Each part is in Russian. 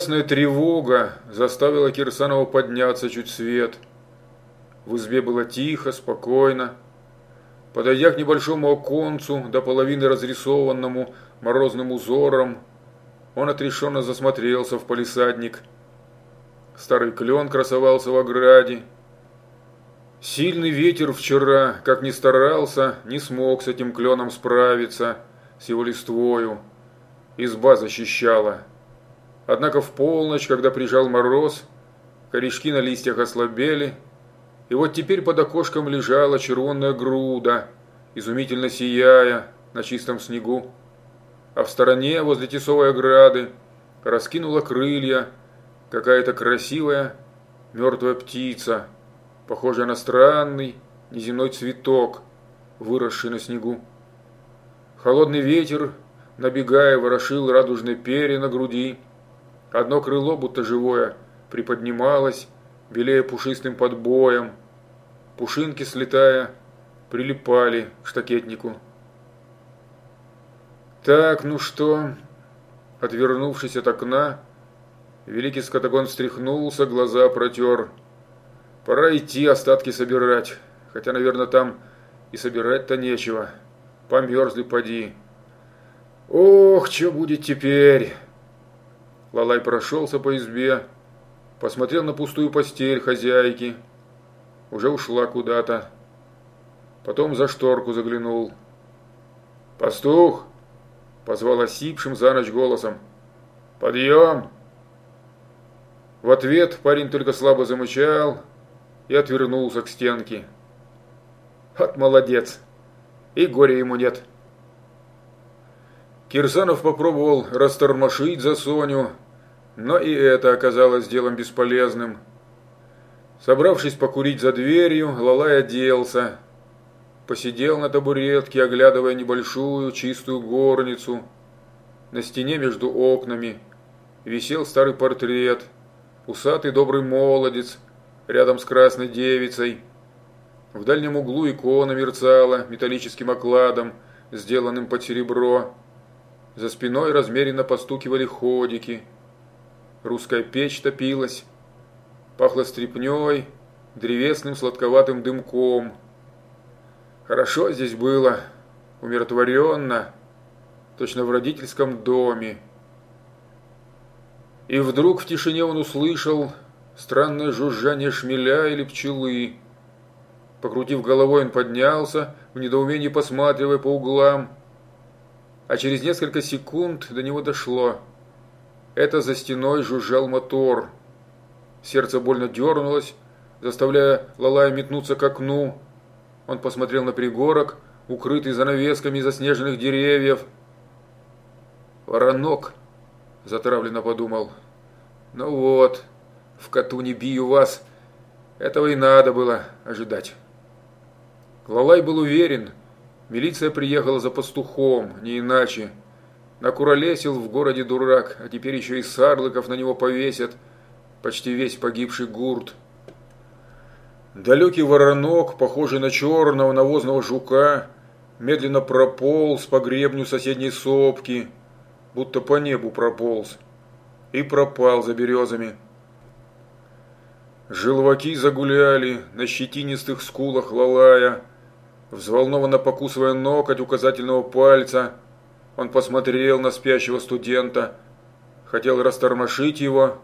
Ясная тревога заставила Кирсанова подняться чуть свет. В избе было тихо, спокойно. Подойдя к небольшому оконцу, до половины разрисованному морозным узором, он отрешенно засмотрелся в палисадник. Старый клен красовался в ограде. Сильный ветер вчера, как ни старался, не смог с этим кленом справиться, с его листвою. Изба защищала. Однако в полночь, когда прижал мороз, корешки на листьях ослабели, и вот теперь под окошком лежала червонная груда, изумительно сияя на чистом снегу. А в стороне, возле тесовой ограды, раскинула крылья какая-то красивая мертвая птица, похожая на странный неземной цветок, выросший на снегу. Холодный ветер, набегая, ворошил радужные перья на груди, Одно крыло, будто живое, приподнималось, белея пушистым подбоем. Пушинки, слетая, прилипали к штакетнику. «Так, ну что?» Отвернувшись от окна, великий скотагон встряхнулся, глаза протер. «Пора идти, остатки собирать. Хотя, наверное, там и собирать-то нечего. Померзли, поди. Ох, что будет теперь?» Лалай прошелся по избе, посмотрел на пустую постель хозяйки. Уже ушла куда-то. Потом за шторку заглянул. «Пастух!» – позвал осипшим за ночь голосом. «Подъем!» В ответ парень только слабо замычал и отвернулся к стенке. «От молодец! И горя ему нет!» Кирсанов попробовал растормошить за Соню, но и это оказалось делом бесполезным. Собравшись покурить за дверью, Лалай оделся. Посидел на табуретке, оглядывая небольшую чистую горницу. На стене между окнами висел старый портрет. Усатый добрый молодец, рядом с красной девицей. В дальнем углу икона мерцала металлическим окладом, сделанным под серебро. За спиной размеренно постукивали ходики. Русская печь топилась. Пахло стрепней, древесным сладковатым дымком. Хорошо здесь было, умиротворенно, точно в родительском доме. И вдруг в тишине он услышал странное жужжание шмеля или пчелы. Покрутив головой, он поднялся, в недоумении посматривая по углам а через несколько секунд до него дошло. Это за стеной жужжал мотор. Сердце больно дернулось, заставляя Лалая метнуться к окну. Он посмотрел на пригорок, укрытый занавесками заснеженных деревьев. «Воронок!» – затравленно подумал. «Ну вот, в коту не бию вас. Этого и надо было ожидать». Лалай был уверен, Милиция приехала за пастухом, не иначе. Накуролесил в городе дурак, а теперь еще и сарлыков на него повесят. Почти весь погибший гурт. Далекий воронок, похожий на черного навозного жука, медленно прополз по гребню соседней сопки, будто по небу прополз, и пропал за березами. Желваки загуляли на щетинистых скулах лалая, Взволнованно покусывая ноготь указательного пальца, он посмотрел на спящего студента, хотел растормошить его,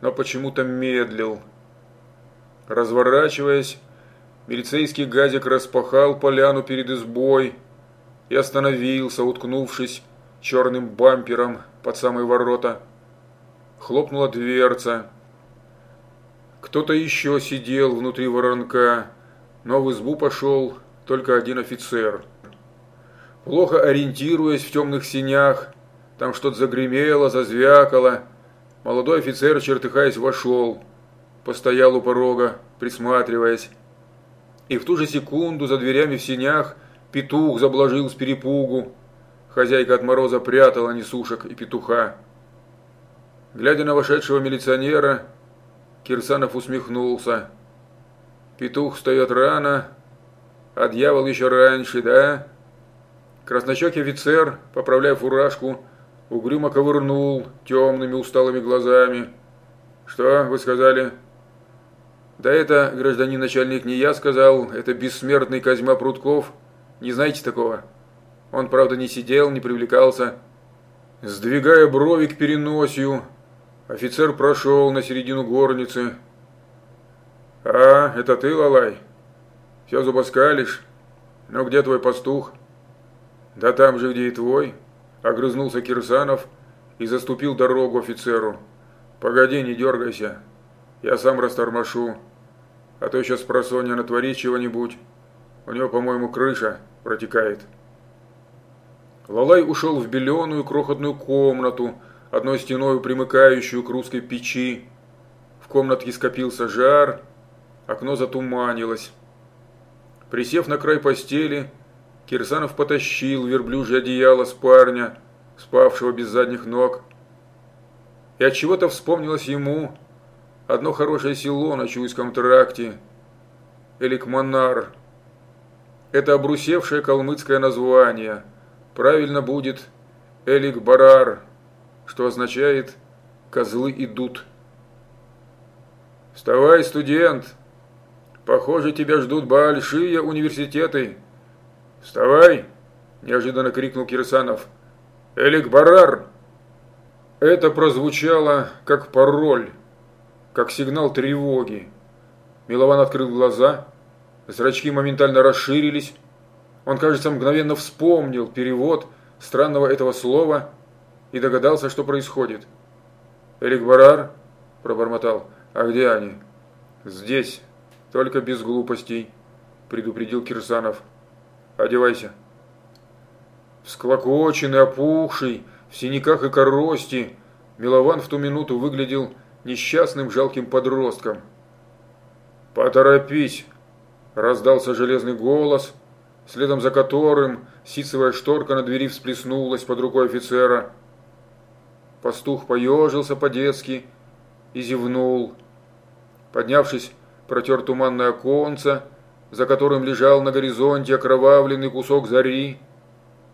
но почему-то медлил. Разворачиваясь, милицейский газик распахал поляну перед избой и остановился, уткнувшись черным бампером под самые ворота. Хлопнула дверца. Кто-то еще сидел внутри воронка, но в избу пошел только один офицер. Плохо ориентируясь в темных синях, там что-то загремело, зазвякало. Молодой офицер, чертыхаясь, вошел, постоял у порога, присматриваясь. И в ту же секунду за дверями в синях петух заблажил с перепугу. Хозяйка от мороза прятала несушек и петуха. Глядя на вошедшего милиционера, Кирсанов усмехнулся. Петух встает рано, а дьявол еще раньше, да?» Краснощекий офицер, поправляя фуражку, угрюмо ковырнул темными усталыми глазами. «Что вы сказали?» «Да это, гражданин начальник, не я сказал, это бессмертный Козьма Прутков. Не знаете такого? Он, правда, не сидел, не привлекался». Сдвигая брови к переносию, офицер прошел на середину горницы. «А, это ты, Лалай? Все зубоскалишь? Ну, где твой пастух?» «Да там же, где и твой», – огрызнулся Кирсанов и заступил дорогу офицеру. «Погоди, не дергайся, я сам растормошу, а то сейчас просонья натворит чего-нибудь. У него, по-моему, крыша протекает». Лалай ушел в беленую крохотную комнату, одной стеной примыкающую к русской печи. В комнатке скопился жар, окно затуманилось. Присев на край постели, Кирсанов потащил верблюжье одеяло с парня, спавшего без задних ног. И от чего то вспомнилось ему одно хорошее село на Чуйском тракте, Эликманар. Это обрусевшее калмыцкое название – Правильно будет Элик-Барар, что означает «козлы идут». «Вставай, студент! Похоже, тебя ждут большие университеты. Вставай!» – неожиданно крикнул Кирсанов. «Элик-Барар!» Это прозвучало как пароль, как сигнал тревоги. Милован открыл глаза, зрачки моментально расширились, он, кажется, мгновенно вспомнил перевод странного этого слова и догадался, что происходит. «Эрик Барар?» – пробормотал. «А где они?» «Здесь, только без глупостей», – предупредил Кирсанов. «Одевайся». Всклокоченный, опухший, в синяках и корости, Милован в ту минуту выглядел несчастным жалким подростком. «Поторопись!» – раздался железный голос – следом за которым ситцевая шторка на двери всплеснулась под рукой офицера. Пастух поежился по-детски и зевнул. Поднявшись, протер туманное оконце, за которым лежал на горизонте окровавленный кусок зари.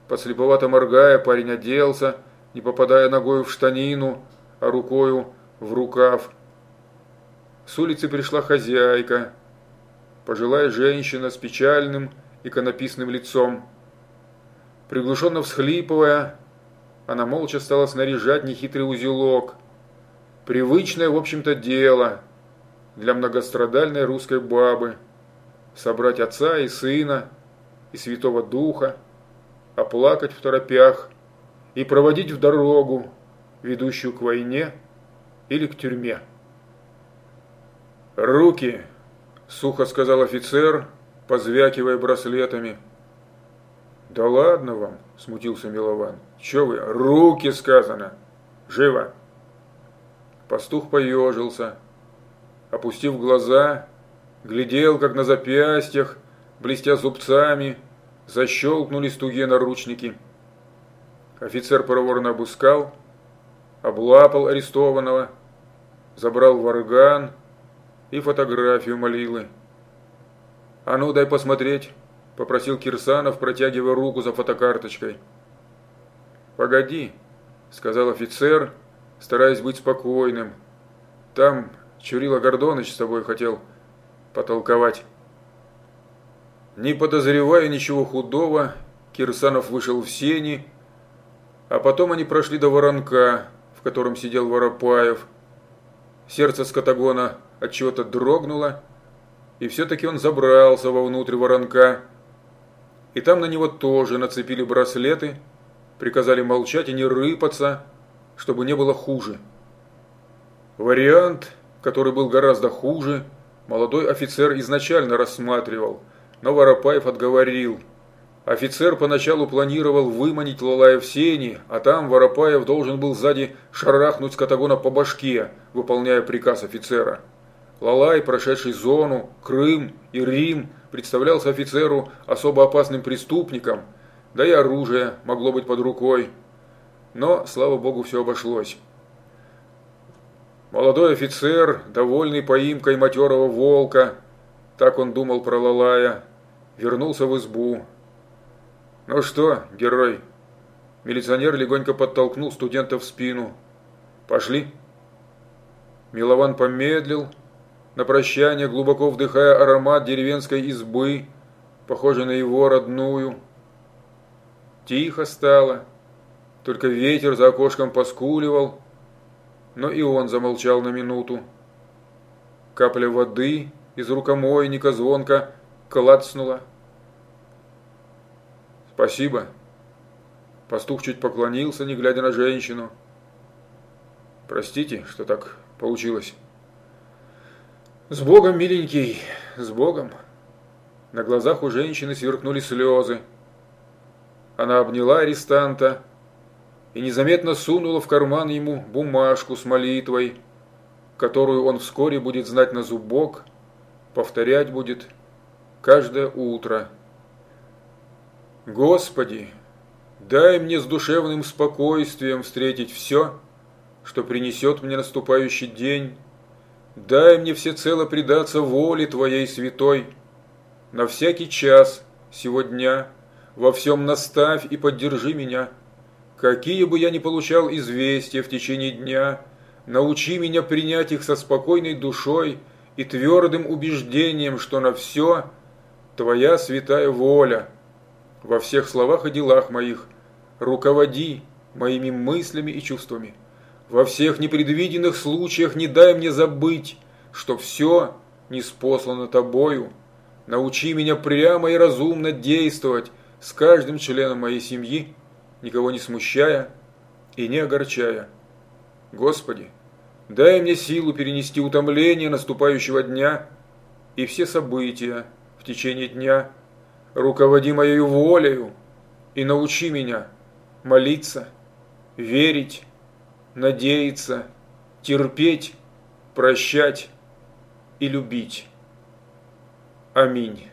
Подслеповато моргая, парень оделся, не попадая ногою в штанину, а рукою в рукав. С улицы пришла хозяйка, пожилая женщина с печальным, иконописным лицом. Приглушенно всхлипывая, она молча стала снаряжать нехитрый узелок. Привычное, в общем-то, дело для многострадальной русской бабы. Собрать отца и сына, и святого духа, оплакать в торопях и проводить в дорогу, ведущую к войне или к тюрьме. «Руки!» – сухо сказал офицер – позвякивая браслетами. «Да ладно вам!» – смутился Милован. «Че вы? Руки сказано! Живо!» Пастух поежился, опустив глаза, глядел, как на запястьях, блестя зубцами, защелкнулись тугие наручники. Офицер проворно обыскал, облапал арестованного, забрал варган и фотографию молилы. «А ну, дай посмотреть», – попросил Кирсанов, протягивая руку за фотокарточкой. «Погоди», – сказал офицер, стараясь быть спокойным. «Там Чурила Гордоныч с тобой хотел потолковать». Не подозревая ничего худого, Кирсанов вышел в сени, а потом они прошли до воронка, в котором сидел Воропаев. Сердце скотагона от чего-то дрогнуло, и все-таки он забрался вовнутрь воронка. И там на него тоже нацепили браслеты, приказали молчать и не рыпаться, чтобы не было хуже. Вариант, который был гораздо хуже, молодой офицер изначально рассматривал, но Воропаев отговорил. Офицер поначалу планировал выманить Лалая в сени, а там Воропаев должен был сзади шарахнуть Катагона по башке, выполняя приказ офицера. Лалай, прошедший зону, Крым и Рим, представлялся офицеру особо опасным преступником, да и оружие могло быть под рукой. Но, слава богу, все обошлось. Молодой офицер, довольный поимкой матерого волка, так он думал про Лалая, вернулся в избу. «Ну что, герой, Милиционер легонько подтолкнул студента в спину. «Пошли». Милован помедлил, на прощание глубоко вдыхая аромат деревенской избы, похожей на его родную. Тихо стало, только ветер за окошком поскуливал, но и он замолчал на минуту. Капля воды из рукомойника звонко клацнула. «Спасибо». Пастух чуть поклонился, не глядя на женщину. «Простите, что так получилось». «С Богом, миленький, с Богом!» На глазах у женщины сверкнули слезы. Она обняла арестанта и незаметно сунула в карман ему бумажку с молитвой, которую он вскоре будет знать на зубок, повторять будет каждое утро. «Господи, дай мне с душевным спокойствием встретить все, что принесет мне наступающий день, дай мне всецело предаться воле Твоей святой, на всякий час сего дня, во всем наставь и поддержи меня». Какие бы я ни получал известия в течение дня, научи меня принять их со спокойной душой и твердым убеждением, что на все Твоя святая воля. Во всех словах и делах моих руководи моими мыслями и чувствами. Во всех непредвиденных случаях не дай мне забыть, что все не спослано Тобою. Научи меня прямо и разумно действовать с каждым членом моей семьи, никого не смущая и не огорчая. Господи, дай мне силу перенести утомление наступающего дня и все события в течение дня. Руководи моею волею и научи меня молиться, верить, надеяться, терпеть, прощать и любить. Аминь.